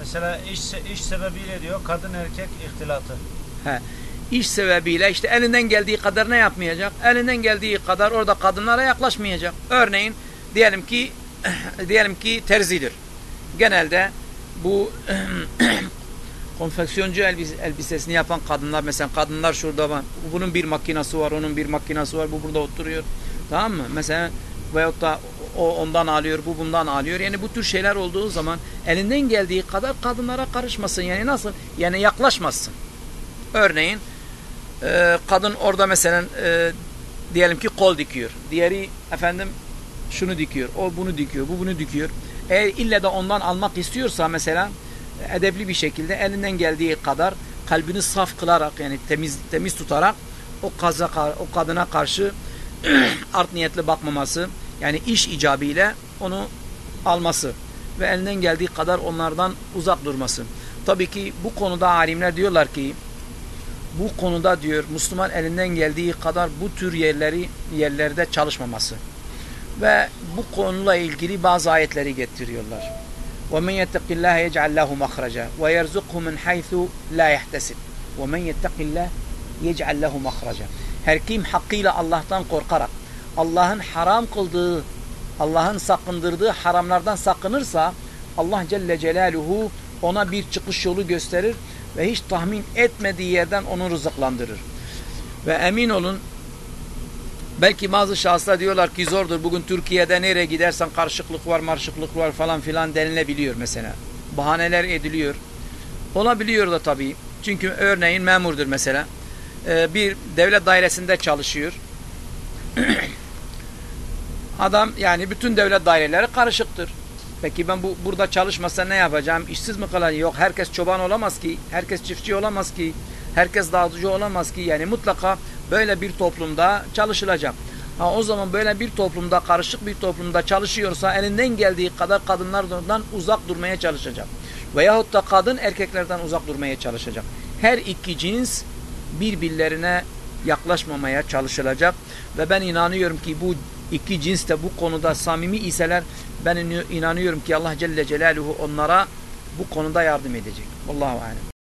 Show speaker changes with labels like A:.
A: Mesela iş, iş sebebiyle diyor kadın erkek ihtilatı.
B: He. İş sebebiyle işte elinden geldiği kadar ne yapmayacak? Elinden geldiği kadar orada kadınlara yaklaşmayacak. Örneğin diyelim ki diyelim ki terzidir. Genelde bu konfeksiyoncu elbis, elbisesini yapan kadınlar mesela kadınlar şurada var. Bunun bir makinası var, onun bir makinası var. Bu burada oturuyor. Tamam mı? Mesela veyahut da o ondan alıyor, bu bundan alıyor. Yani bu tür şeyler olduğu zaman elinden geldiği kadar kadınlara karışmasın. Yani nasıl? Yani yaklaşmasın. Örneğin e, kadın orada mesela e, diyelim ki kol dikiyor. Diğeri efendim şunu dikiyor. O bunu dikiyor. Bu bunu dikiyor. Eğer ille de ondan almak istiyorsa mesela edepli bir şekilde elinden geldiği kadar kalbini saf kılarak yani temiz temiz tutarak o kaza o kadına karşı art niyetli bakmaması yani iş icabıyla onu alması ve elinden geldiği kadar onlardan uzak durması. Tabii ki bu konuda alimler diyorlar ki bu konuda diyor Müslüman elinden geldiği kadar bu tür yerleri yerlerde çalışmaması. Ve bu konuyla ilgili bazı ayetleri getiriyorlar. وَمَنْ يَتَّقِ اللّٰهَ يَجْعَلْ لَهُ مَخْرَجًا وَيَرْزُقْهُ مِنْ حَيْثُ لَا يَحْتَسِبْ وَمَنْ يَتَّقِ اللّٰهِ يَجْعَلْ لَهُ مَخْرَجًا Her kim hakkıyla Allah'tan korkarak Allah'ın haram kıldığı Allah'ın sakındırdığı haramlardan sakınırsa Allah Celle Celaluhu ona bir çıkış yolu gösterir ve hiç tahmin etmediği yerden onu rızıklandırır. Ve emin olun belki bazı şahıslar diyorlar ki zordur. Bugün Türkiye'de nereye gidersen karışıklık var, marşıklık var falan filan denilebiliyor mesela. Bahaneler ediliyor. Olabiliyor da tabii. Çünkü örneğin memurdur mesela. Ee, bir devlet dairesinde çalışıyor. Adam yani bütün devlet daireleri karışıktır. Peki ben bu burada çalışmasa ne yapacağım? İşsiz mi kalacağım? Yok herkes çoban olamaz ki. Herkes çiftçi olamaz ki. Herkes dağıtıcı olamaz ki. Yani mutlaka böyle bir toplumda çalışılacak. Ha, o zaman böyle bir toplumda, karışık bir toplumda çalışıyorsa elinden geldiği kadar kadınlardan uzak durmaya çalışacak. Veyahut da kadın erkeklerden uzak durmaya çalışacak. Her iki cins birbirlerine yaklaşmamaya çalışılacak. Ve ben inanıyorum ki bu iki cins de bu konuda samimi iseler ben inanıyorum ki Allah Celle Celaluhu onlara bu konuda yardım edecek. Allahu alem.